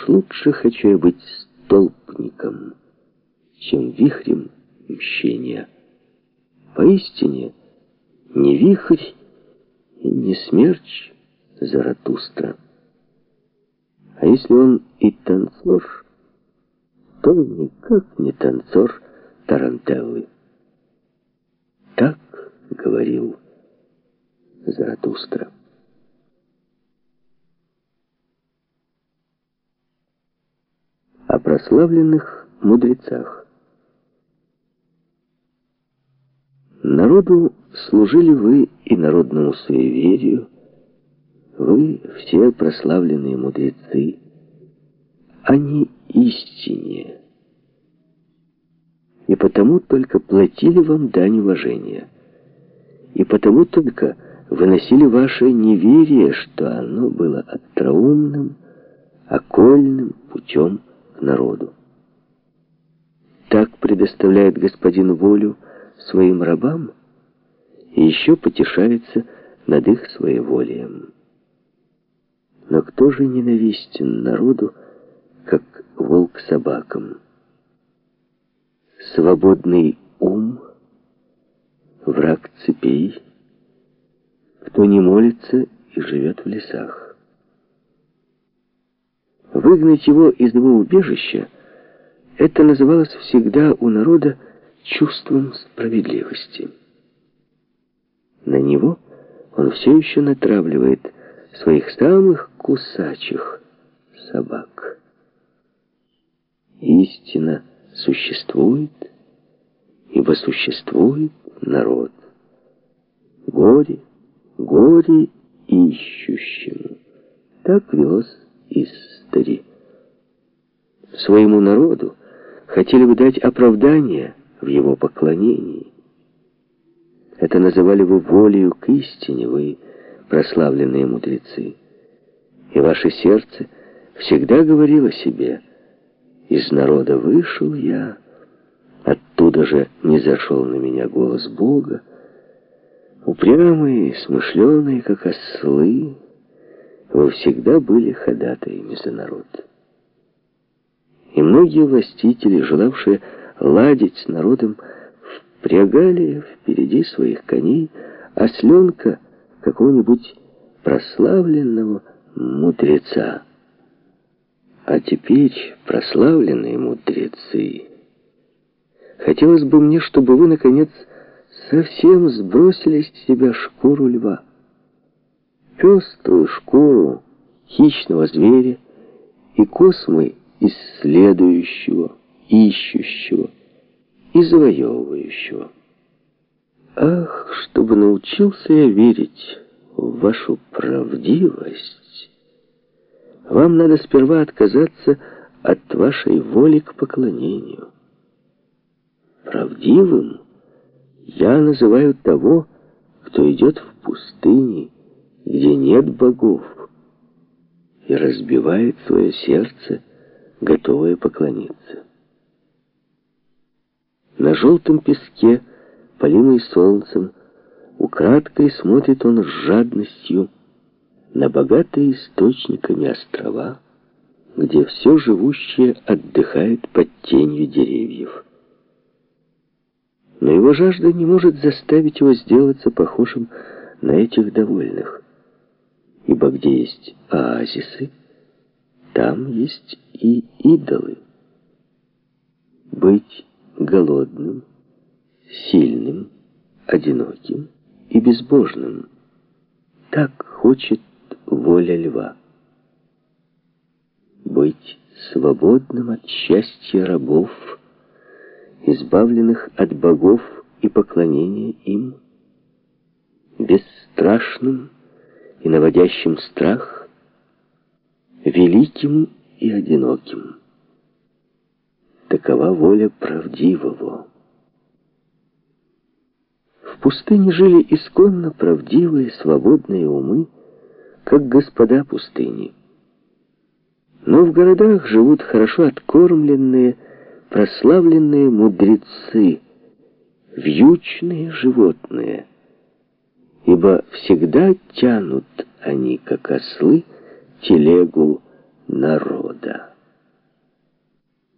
уж лучше хочу я быть столпником, чем вихрем мщения. Поистине, не вихрь и не смерч Заратустра. А если он и танцор, то никак не танцор Тарантеллы. Так говорил Заратустра. Прославленных мудрецах. Народу служили вы и народному суеверию, вы все прославленные мудрецы, а не истине. И потому только платили вам дань уважения. И потому только выносили ваше неверие, что оно было остроумным, окольным путем народу. Так предоставляет господин волю своим рабам и еще потешается над их своеволием. Но кто же ненавистен народу, как волк собакам? Свободный ум, враг цепей, кто не молится и живет в лесах. Выгнать его из его убежища, это называлось всегда у народа чувством справедливости. На него он все еще натравливает своих самых кусачих собак. Истина существует, ибо существует народ. Горе, горе ищущему. Так велось истори. Своему народу хотели бы дать оправдание в его поклонении. Это называли вы волею к истине, вы прославленные мудрецы. И ваше сердце всегда говорило себе, «Из народа вышел я, оттуда же не зашел на меня голос Бога, упрямые, смышленые, как ослы, вы всегда были ходатаями за народ». И многие властители, желавшие ладить с народом, впрягали впереди своих коней осленка, какого-нибудь прославленного мудреца. А теперь, прославленные мудрецы, хотелось бы мне, чтобы вы, наконец, совсем сбросили с себя шкуру льва. Пеструю шкуру хищного зверя и космы исследующего, ищущего и завоевывающего. Ах, чтобы научился я верить в вашу правдивость, вам надо сперва отказаться от вашей воли к поклонению. Правдивым я называю того, кто идет в пустыне, где нет богов, и разбивает свое сердце, готовое поклониться. На желтом песке полимый солнцем, украдкой смотрит он с жадностью на богатые источниками острова, где все живущее отдыхает под тенью деревьев. Но его жажда не может заставить его сделаться похожим на этих довольных, ибо где есть оазисы, там есть и идолы. Быть голодным, сильным, одиноким и безбожным. Так хочет воля льва. Быть свободным от счастья рабов, избавленных от богов и поклонения им, бесстрашным и наводящим страх, великим и одиноким. Такова воля правдивого. В пустыне жили исконно правдивые, свободные умы, как господа пустыни. Но в городах живут хорошо откормленные, прославленные мудрецы, вьючные животные, ибо всегда тянут они, как ослы, телегу народа.